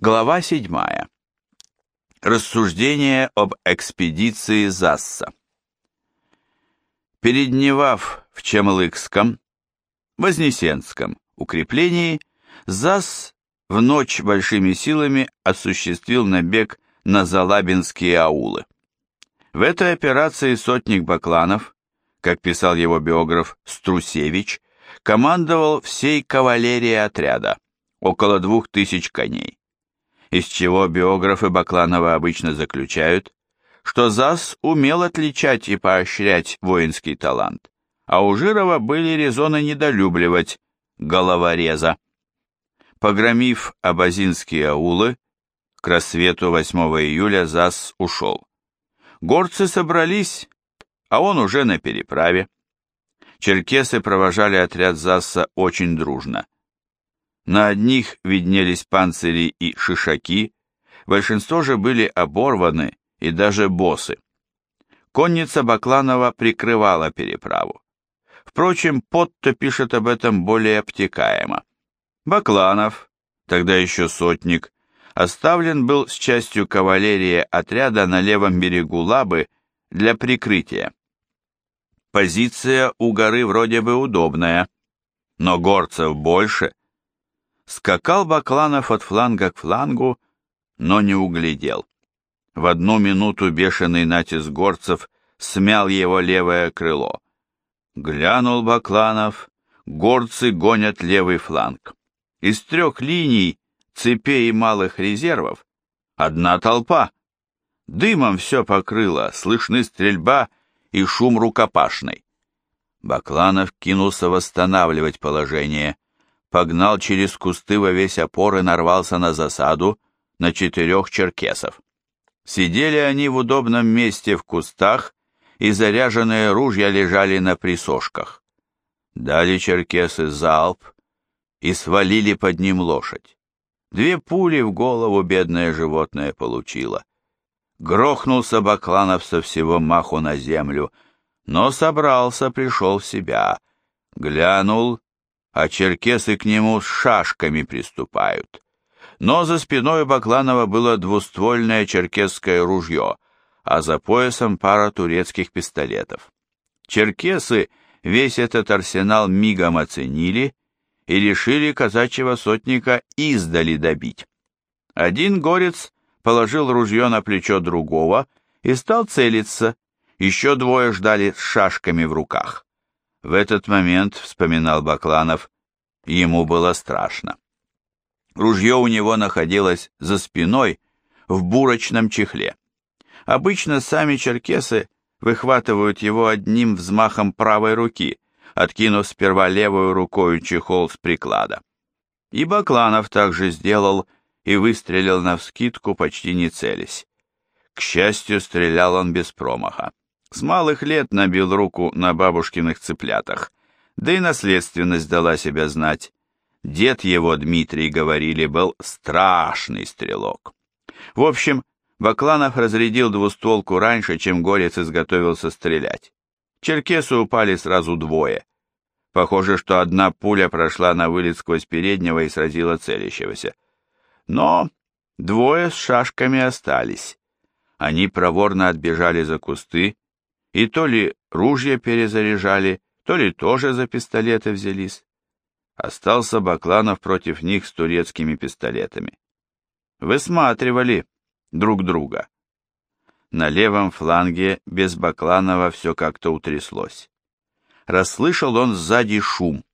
Глава 7. Рассуждение об экспедиции Засса. Передневав в Чемлыкском, Вознесенском укреплении, Засс в ночь большими силами осуществил набег на Залабинские аулы. В этой операции сотник Бакланов, как писал его биограф Струсевич, командовал всей кавалерией отряда, около двух тысяч коней из чего биографы Бакланова обычно заключают, что ЗАС умел отличать и поощрять воинский талант, а у Жирова были резоны недолюбливать головореза. Погромив абазинские аулы, к рассвету 8 июля ЗАС ушел. Горцы собрались, а он уже на переправе. Черкесы провожали отряд ЗАСа очень дружно. На одних виднелись панцири и шишаки, большинство же были оборваны и даже босы. Конница Бакланова прикрывала переправу. Впрочем, Потто пишет об этом более обтекаемо. Бакланов, тогда еще сотник, оставлен был с частью кавалерии отряда на левом берегу Лабы для прикрытия. Позиция у горы вроде бы удобная, но горцев больше, Скакал Бакланов от фланга к флангу, но не углядел. В одну минуту бешеный натиск горцев смял его левое крыло. Глянул Бакланов, горцы гонят левый фланг. Из трех линий, цепей и малых резервов, одна толпа. Дымом все покрыло, слышны стрельба и шум рукопашной. Бакланов кинулся восстанавливать положение погнал через кусты во весь опор и нарвался на засаду на четырех черкесов. Сидели они в удобном месте в кустах, и заряженные ружья лежали на присошках. Дали черкесы залп и свалили под ним лошадь. Две пули в голову бедное животное получило. Грохнулся Бакланов со всего маху на землю, но собрался, пришел в себя. Глянул а черкесы к нему с шашками приступают. Но за спиной Бакланова было двуствольное черкесское ружье, а за поясом пара турецких пистолетов. Черкесы весь этот арсенал мигом оценили и решили казачьего сотника издали добить. Один горец положил ружье на плечо другого и стал целиться, еще двое ждали с шашками в руках. В этот момент, вспоминал Бакланов, ему было страшно. Ружье у него находилось за спиной в бурочном чехле. Обычно сами черкесы выхватывают его одним взмахом правой руки, откинув сперва левую рукой чехол с приклада. И Бакланов также сделал и выстрелил навскидку, почти не целясь. К счастью, стрелял он без промаха. С малых лет набил руку на бабушкиных цыплятах, да и наследственность дала себя знать. Дед его, Дмитрий, говорили, был страшный стрелок. В общем, Бакланов разрядил двустволку раньше, чем Горец изготовился стрелять. Черкесы упали сразу двое. Похоже, что одна пуля прошла на вылет сквозь переднего и сразила целящегося. Но двое с шашками остались. Они проворно отбежали за кусты и то ли ружья перезаряжали, то ли тоже за пистолеты взялись. Остался Бакланов против них с турецкими пистолетами. Высматривали друг друга. На левом фланге без Бакланова все как-то утряслось. Расслышал он сзади шум.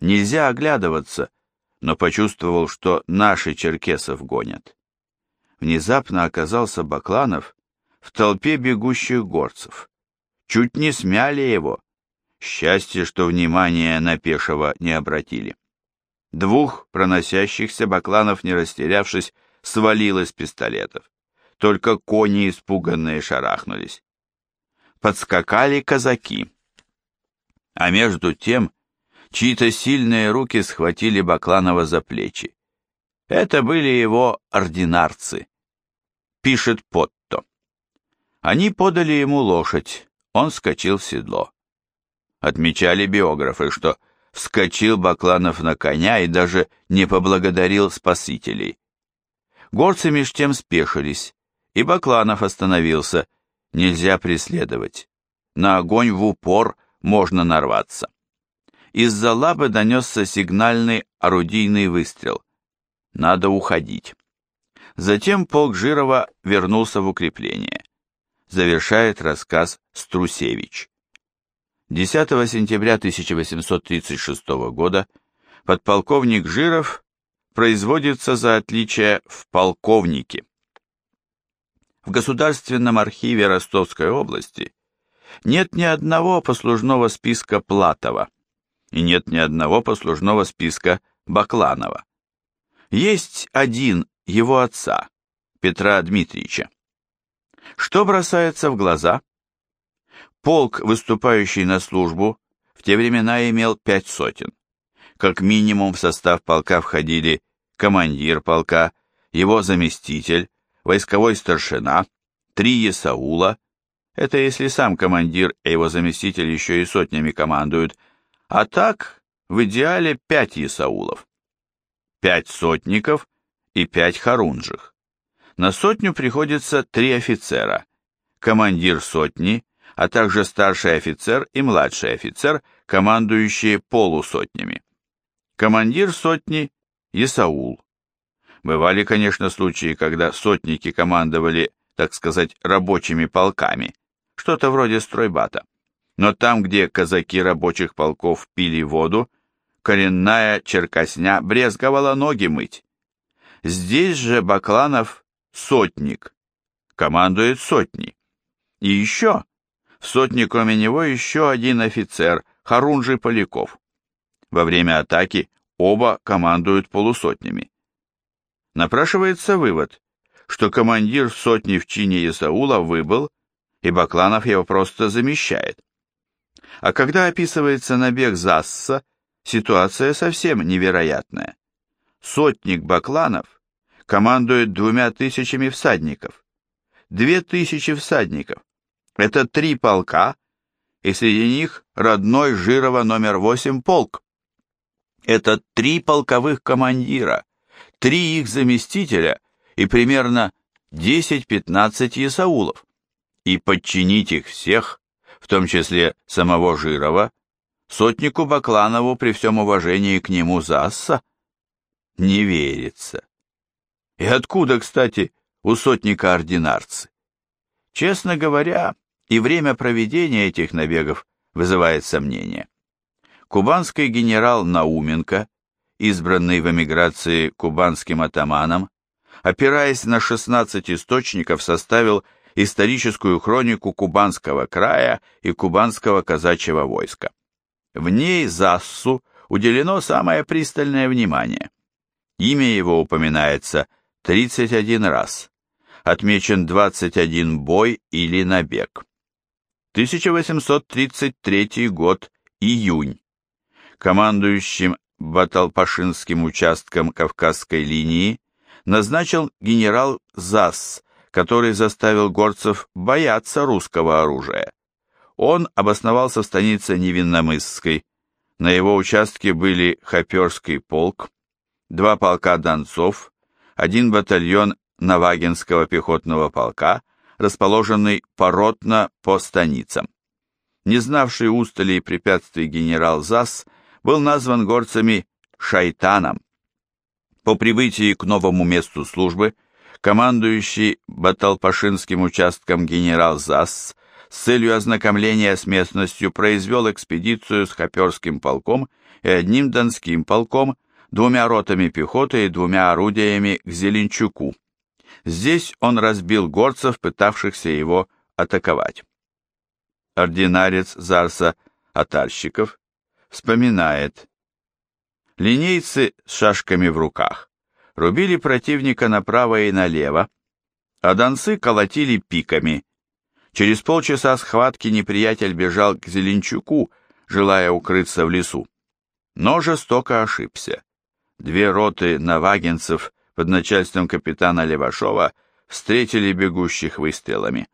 Нельзя оглядываться, но почувствовал, что наши черкесов гонят. Внезапно оказался Бакланов в толпе бегущих горцев чуть не смяли его. Счастье, что внимания на Пешего не обратили. Двух проносящихся бакланов, не растерявшись, свалил из пистолетов. Только кони испуганные шарахнулись. Подскакали казаки. А между тем чьи-то сильные руки схватили Бакланова за плечи. Это были его ординарцы. Пишет Потто. Они подали ему лошадь, он вскочил в седло. Отмечали биографы, что вскочил Бакланов на коня и даже не поблагодарил спасителей. Горцы меж тем спешились, и Бакланов остановился. Нельзя преследовать. На огонь в упор можно нарваться. Из-за лабы донесся сигнальный орудийный выстрел. Надо уходить. Затем полк Жирова вернулся в укрепление. Завершает рассказ Струсевич. 10 сентября 1836 года подполковник Жиров производится за отличие в полковнике. В Государственном архиве Ростовской области нет ни одного послужного списка Платова и нет ни одного послужного списка Бакланова. Есть один его отца, Петра Дмитриевича. Что бросается в глаза? Полк, выступающий на службу, в те времена имел пять сотен. Как минимум в состав полка входили командир полка, его заместитель, войсковой старшина, три есаула, это если сам командир и его заместитель еще и сотнями командуют, а так в идеале пять есаулов. Пять сотников и пять хорунжих. На сотню приходится три офицера, командир сотни, а также старший офицер и младший офицер, командующие полусотнями. Командир сотни – Исаул. Бывали, конечно, случаи, когда сотники командовали, так сказать, рабочими полками, что-то вроде стройбата. Но там, где казаки рабочих полков пили воду, коренная черкосня брезговала ноги мыть. Здесь же Бакланов сотник, командует сотней. И еще, в сотне кроме него еще один офицер, Харунжий Поляков. Во время атаки оба командуют полусотнями. Напрашивается вывод, что командир сотни в чине Исаула выбыл, и Бакланов его просто замещает. А когда описывается набег Засса, ситуация совсем невероятная. Сотник Бакланов командует двумя тысячами всадников. Две тысячи всадников. Это три полка, и среди них родной Жирова номер восемь полк. Это три полковых командира, три их заместителя и примерно 10-15 ясаулов. И подчинить их всех, в том числе самого Жирова, сотнику Бакланову при всем уважении к нему Засса, не верится. И откуда, кстати, у сотника ординарцы? Честно говоря, и время проведения этих набегов вызывает сомнения. Кубанский генерал Науменко, избранный в эмиграции кубанским атаманом, опираясь на 16 источников, составил историческую хронику Кубанского края и Кубанского казачьего войска. В ней Зассу уделено самое пристальное внимание. Имя его упоминается 31 раз. Отмечен 21 бой или набег. 1833 год, июнь. Командующим Баталпашинским участком Кавказской линии назначил генерал ЗАС, который заставил горцев бояться русского оружия. Он обосновался в станице Невинномысской. На его участке были Хоперский полк, два полка донцов, один батальон Навагинского пехотного полка, расположенный поротно по станицам. Не знавший устали и препятствий генерал ЗАС был назван горцами «шайтаном». По прибытии к новому месту службы командующий Баталпашинским участком генерал ЗАС с целью ознакомления с местностью произвел экспедицию с Хоперским полком и одним Донским полком двумя ротами пехоты и двумя орудиями к Зеленчуку. Здесь он разбил горцев, пытавшихся его атаковать. Ординарец Зарса Атарщиков вспоминает. Линейцы с шашками в руках рубили противника направо и налево, а донцы колотили пиками. Через полчаса схватки неприятель бежал к Зеленчуку, желая укрыться в лесу. Но жестоко ошибся две роты навагинцев под начальством капитана Левашова встретили бегущих выстрелами.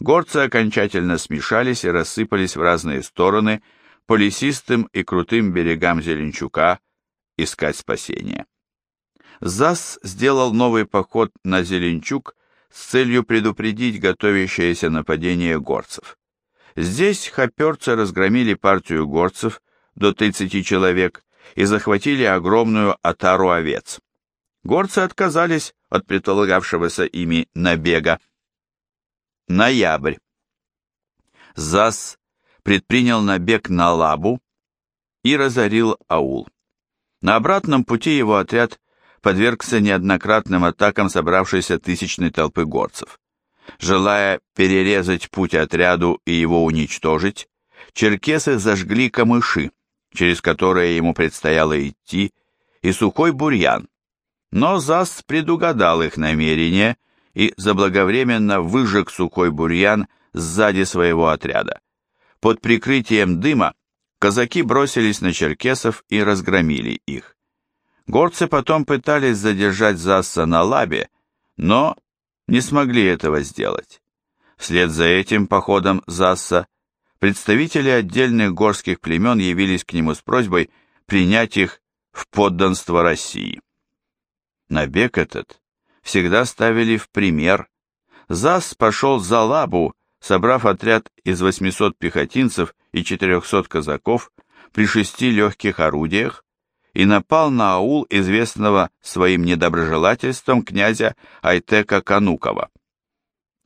Горцы окончательно смешались и рассыпались в разные стороны по лесистым и крутым берегам Зеленчука искать спасения. ЗАС сделал новый поход на Зеленчук с целью предупредить готовящееся нападение горцев. Здесь хоперцы разгромили партию горцев до 30 человек и захватили огромную отару овец. Горцы отказались от предполагавшегося ими набега. Ноябрь. ЗАС предпринял набег на Лабу и разорил аул. На обратном пути его отряд подвергся неоднократным атакам собравшейся тысячной толпы горцев. Желая перерезать путь отряду и его уничтожить, черкесы зажгли камыши, через которые ему предстояло идти, и сухой бурьян. Но ЗАС предугадал их намерения и заблаговременно выжег сухой бурьян сзади своего отряда. Под прикрытием дыма казаки бросились на черкесов и разгромили их. Горцы потом пытались задержать Засса на лабе, но не смогли этого сделать. Вслед за этим походом Засса представители отдельных горских племен явились к нему с просьбой принять их в подданство России. Набег этот всегда ставили в пример. Зас пошел за Лабу, собрав отряд из 800 пехотинцев и 400 казаков при шести легких орудиях, и напал на аул известного своим недоброжелательством князя Айтека Канукова.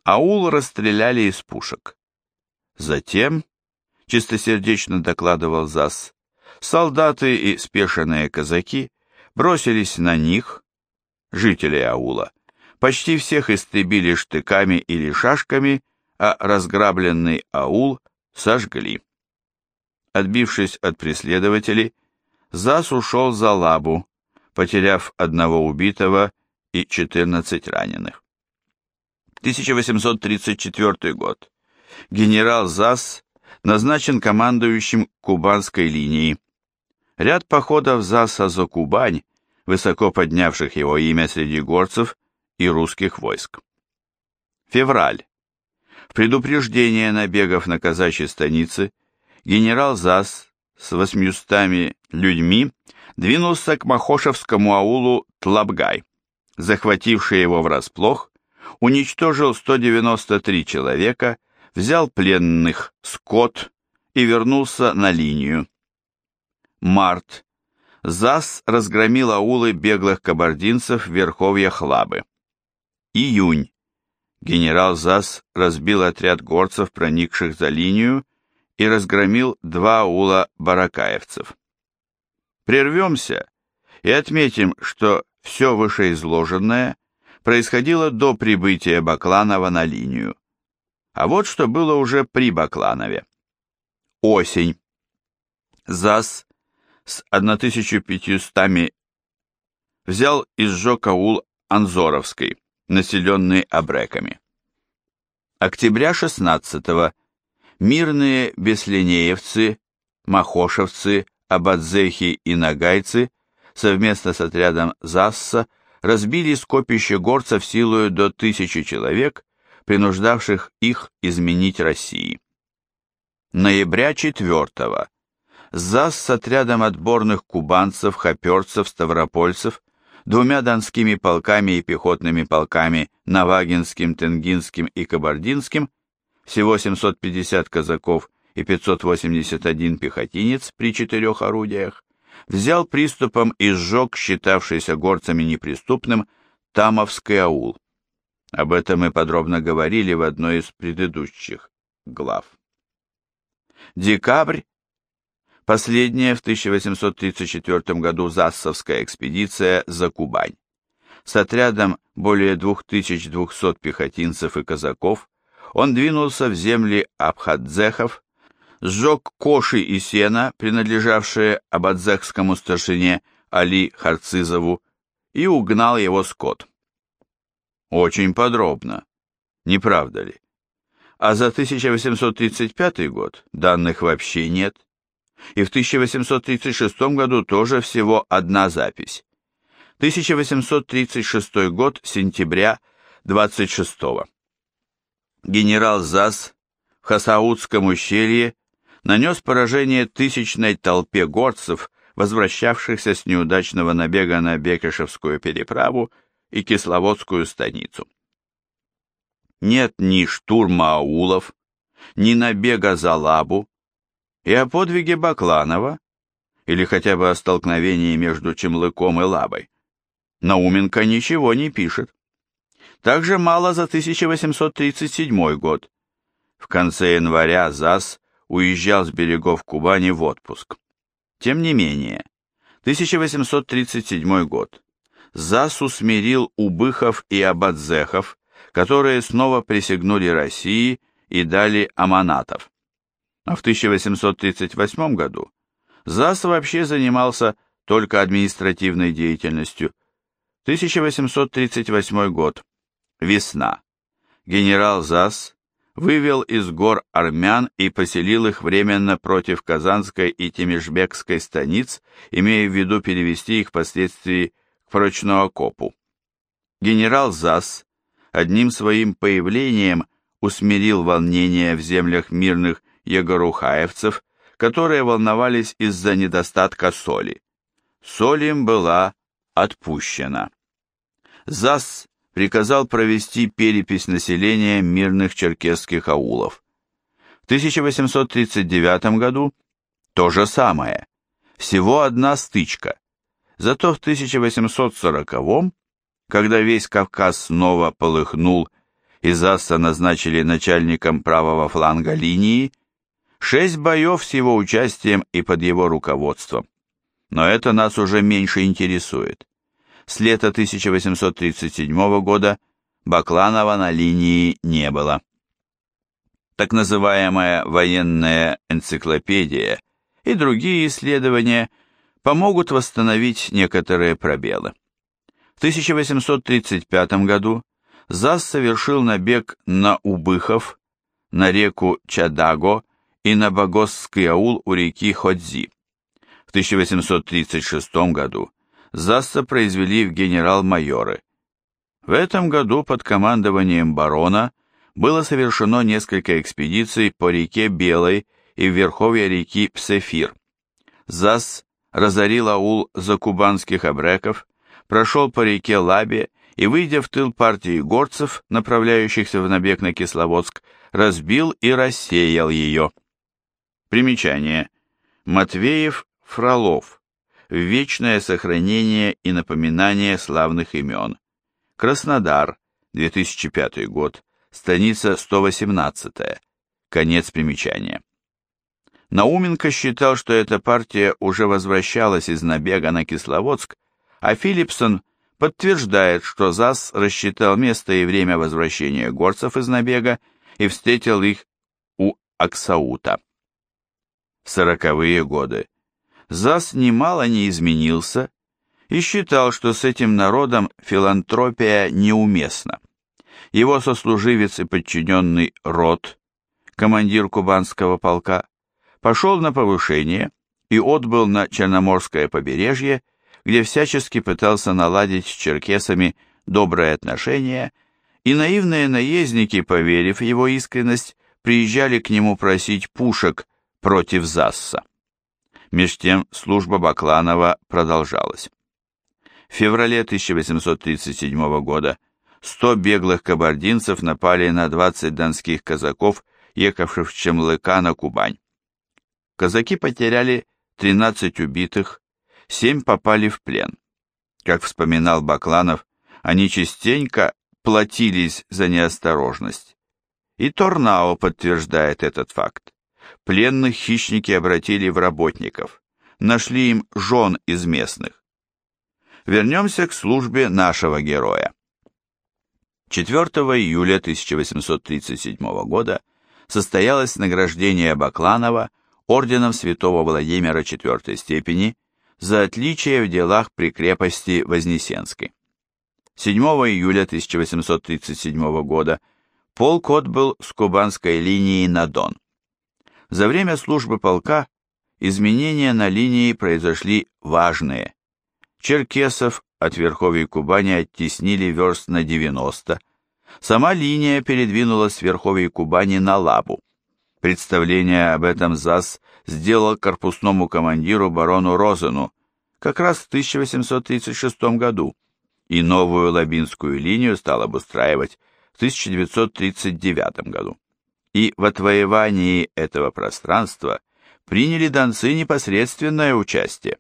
Аул расстреляли из пушек. Затем, чистосердечно докладывал ЗАС, солдаты и спешенные казаки бросились на них, жителей аула, почти всех истребили штыками или шашками, а разграбленный аул сожгли. Отбившись от преследователей, Зас ушел за лабу, потеряв одного убитого и 14 раненых. 1834 год. Генерал Зас назначен командующим Кубанской линии. Ряд походов Заса за Кубань, высоко поднявших его имя среди горцев и русских войск. Февраль. В предупреждение набегов на казачьи станицы генерал Зас с восьмистами людьми двинулся к Махошевскому аулу Тлабгай. Захвативший его врасплох, уничтожил 193 человека, взял пленных скот и вернулся на линию. Март. ЗАС разгромил аулы беглых кабардинцев в верховьях Лабы. Июнь. Генерал ЗАС разбил отряд горцев, проникших за линию, и разгромил два аула баракаевцев. Прервемся и отметим, что все вышеизложенное происходило до прибытия Бакланова на линию. А вот что было уже при Бакланове. Осень. ЗАС с 1500 взял и сжег аул Анзоровской, населенный абреками. Октября 16 -го мирные беслинеевцы, махошевцы, абадзехи и нагайцы совместно с отрядом Засса разбили скопище горцев силою до тысячи человек, принуждавших их изменить России. Ноября 4 ЗАС с отрядом отборных кубанцев, хоперцев, ставропольцев, двумя донскими полками и пехотными полками Навагинским, Тенгинским и Кабардинским – всего 750 казаков и 581 пехотинец при четырех орудиях, взял приступом и сжег считавшийся горцами неприступным Тамовский аул. Об этом мы подробно говорили в одной из предыдущих глав. Декабрь. Последняя в 1834 году Зассовская экспедиция за Кубань. С отрядом более 2200 пехотинцев и казаков он двинулся в земли абхадзехов, сжег коши и сена, принадлежавшие абадзехскому старшине Али Харцизову, и угнал его скот. Очень подробно, не правда ли? А за 1835 год данных вообще нет. И в 1836 году тоже всего одна запись. 1836 год, сентября 26 -го генерал ЗАС в Хасаудском ущелье нанес поражение тысячной толпе горцев, возвращавшихся с неудачного набега на Бекешевскую переправу и Кисловодскую станицу. Нет ни штурма аулов, ни набега за Лабу, и о подвиге Бакланова, или хотя бы о столкновении между Чемлыком и Лабой, Науменко ничего не пишет. Также мало за 1837 год. В конце января ЗАС уезжал с берегов Кубани в отпуск. Тем не менее, 1837 год. ЗАС усмирил Убыхов и Абадзехов, которые снова присягнули России и дали аманатов. А в 1838 году ЗАС вообще занимался только административной деятельностью. 1838 год. Весна. Генерал ЗАС вывел из гор армян и поселил их временно против Казанской и Темешбекской станиц, имея в виду перевести их впоследствии Прочноокопу. Генерал ЗАС одним своим появлением усмирил волнения в землях мирных егорухаевцев, которые волновались из-за недостатка соли. Соль им была отпущена. ЗАС приказал провести перепись населения мирных черкесских аулов. В 1839 году то же самое, всего одна стычка. Зато в 1840 когда весь Кавказ снова полыхнул и Засса назначили начальником правого фланга линии, шесть боев с его участием и под его руководством. Но это нас уже меньше интересует с лета 1837 года Бакланова на линии не было. Так называемая военная энциклопедия и другие исследования помогут восстановить некоторые пробелы. В 1835 году ЗАС совершил набег на Убыхов, на реку Чадаго и на Богосский аул у реки Ходзи. В 1836 году Засса произвели в генерал-майоры. В этом году под командованием барона было совершено несколько экспедиций по реке Белой и в верховье реки Псефир. ЗАС разорил аул закубанских абреков, прошел по реке Лабе и, выйдя в тыл партии горцев, направляющихся в набег на Кисловодск, разбил и рассеял ее. Примечание. Матвеев, Фролов вечное сохранение и напоминание славных имен. Краснодар, 2005 год, страница 118, конец примечания. Науменко считал, что эта партия уже возвращалась из набега на Кисловодск, а Филипсон подтверждает, что ЗАС рассчитал место и время возвращения горцев из набега и встретил их у Аксаута. В сороковые годы ЗАС немало не изменился и считал, что с этим народом филантропия неуместна. Его сослуживец и подчиненный Рот, командир кубанского полка, пошел на повышение и отбыл на Черноморское побережье, где всячески пытался наладить с черкесами добрые отношения, и наивные наездники, поверив в его искренность, приезжали к нему просить пушек против ЗАСа. Меж тем служба Бакланова продолжалась. В феврале 1837 года 100 беглых кабардинцев напали на 20 донских казаков, ехавших в Чемлыка на Кубань. Казаки потеряли 13 убитых, 7 попали в плен. Как вспоминал Бакланов, они частенько платились за неосторожность. И Торнао подтверждает этот факт. Пленных хищники обратили в работников, нашли им жен из местных. Вернемся к службе нашего героя. 4 июля 1837 года состоялось награждение Бакланова орденом святого Владимира IV степени за отличие в делах при крепости Вознесенской. 7 июля 1837 года полк отбыл с кубанской линии на Дон. За время службы полка изменения на линии произошли важные. Черкесов от Верховья Кубани оттеснили верст на 90, сама линия передвинулась с Верховья Кубани на Лабу. Представление об этом ЗАС сделал корпусному командиру барону Розену как раз в 1836 году, и новую Лабинскую линию стал обустраивать в 1939 году. И в отвоевании этого пространства приняли донцы непосредственное участие.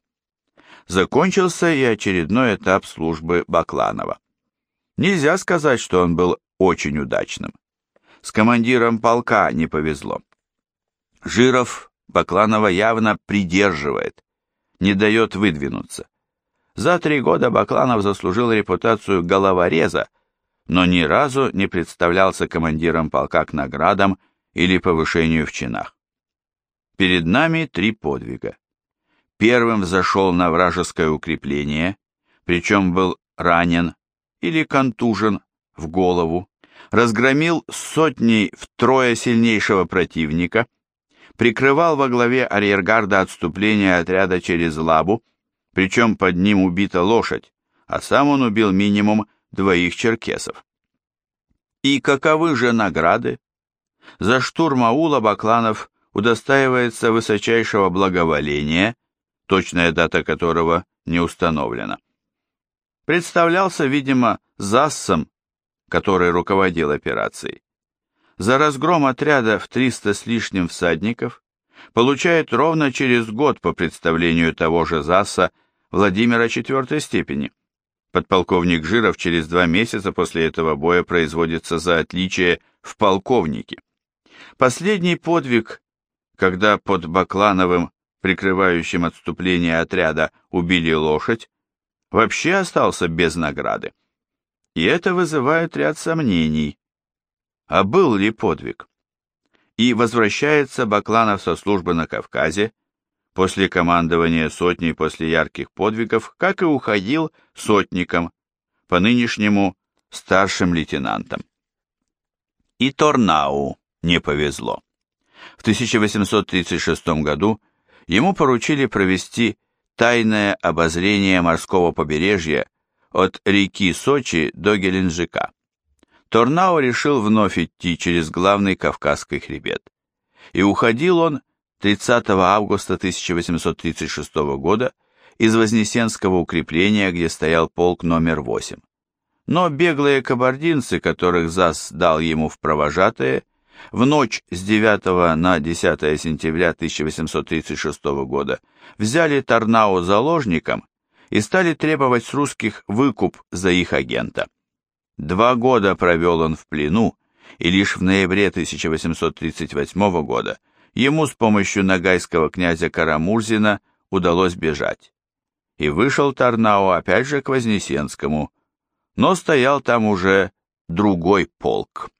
Закончился и очередной этап службы Бакланова. Нельзя сказать, что он был очень удачным. С командиром полка не повезло. Жиров Бакланова явно придерживает, не дает выдвинуться. За три года Бакланов заслужил репутацию головореза, но ни разу не представлялся командиром полка к наградам или повышению в чинах. Перед нами три подвига. Первым взошел на вражеское укрепление, причем был ранен или контужен в голову, разгромил сотней втрое сильнейшего противника, прикрывал во главе арьергарда отступление отряда через Лабу, причем под ним убита лошадь, а сам он убил минимум двоих черкесов. И каковы же награды? За штурм аула Бакланов удостаивается высочайшего благоволения, точная дата которого не установлена. Представлялся, видимо, Зассом, который руководил операцией. За разгром отряда в 300 с лишним всадников получает ровно через год по представлению того же Засса Владимира четвертой степени. Подполковник Жиров через два месяца после этого боя производится за отличие в полковнике. Последний подвиг, когда под Баклановым, прикрывающим отступление отряда, убили лошадь, вообще остался без награды. И это вызывает ряд сомнений. А был ли подвиг? И возвращается Бакланов со службы на Кавказе, после командования сотней после ярких подвигов, как и уходил сотником, по нынешнему старшим лейтенантом. И Торнау не повезло. В 1836 году ему поручили провести тайное обозрение морского побережья от реки Сочи до Геленджика. Торнау решил вновь идти через главный Кавказский хребет. И уходил он 30 августа 1836 года из Вознесенского укрепления, где стоял полк номер 8. Но беглые кабардинцы, которых ЗАС дал ему в провожатые, в ночь с 9 на 10 сентября 1836 года взяли Тарнау заложником и стали требовать с русских выкуп за их агента. Два года провел он в плену, и лишь в ноябре 1838 года ему с помощью нагайского князя Карамурзина удалось бежать. И вышел Тарнау опять же к Вознесенскому, но стоял там уже другой полк.